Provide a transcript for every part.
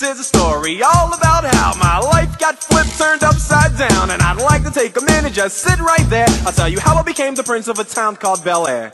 is a story all about how my life got flipped, turned upside down. And I'd like to take a minute, just sit right there. I'll tell you how I became the prince of a town called Bel Air.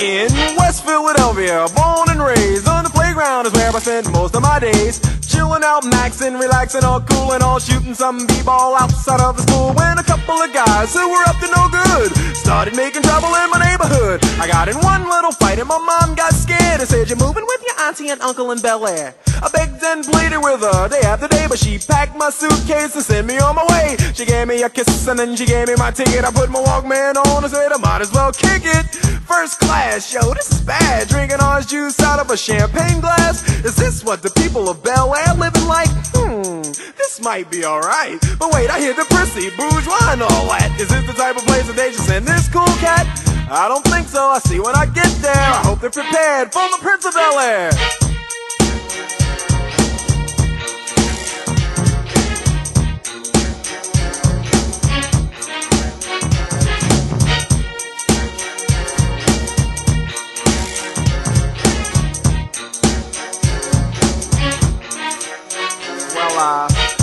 In Philadelphia, born and raised on the playground is where I spent most of my days. Chilling out, maxing, relaxing, all cool and all shooting some b-ball outside of the school. When a couple of guys who were up to no good started making trouble in my neighborhood. I got in one little fight and my mom got scared and said, "You're moving with auntie and uncle in Bel Air." I begged and pleaded with her day after day, but she packed my suitcase and sent me on my way. She gave me a kiss and then she gave me my ticket. I put my Walkman on and said I might as well kick it. First class, yo, this is bad. Drinking orange juice out of a champagne glass. Is this what the people of Bel Air living like? Hmm, this might be alright. But wait, I hear the prissy, bourgeois and all that. Is this the type of place that they just send this cool cat? I don't think so. I see when I get there. They're prepared for the Prince of Bel Air.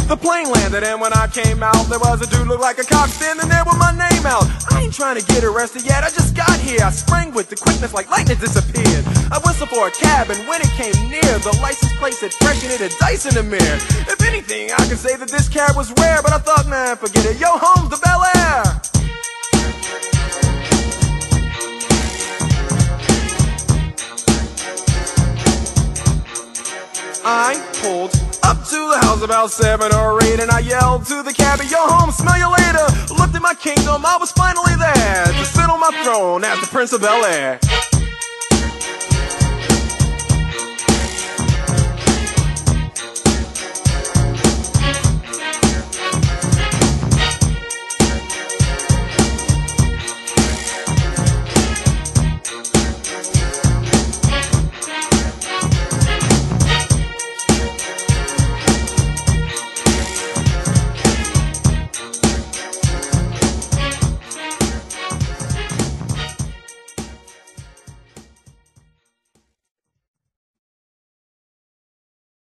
The plane landed, and when I came out, there was a dude look like a cop standing there with my name out. I ain't trying to get arrested yet, I just got here. I sprang with the quickness like lightning disappeared. I whistled for a cab, and when it came near, the license plate said fresh and it had dice in the mirror. If anything, I could say that this cab was rare, but I thought, man, forget it. Yo, home the Bel Air. I pulled up to the house about seven or eight And I yelled to the cabbie, yo home, smell you later. Looked at my kingdom, I was finally there. To sit on my throne as the Prince of Bel Air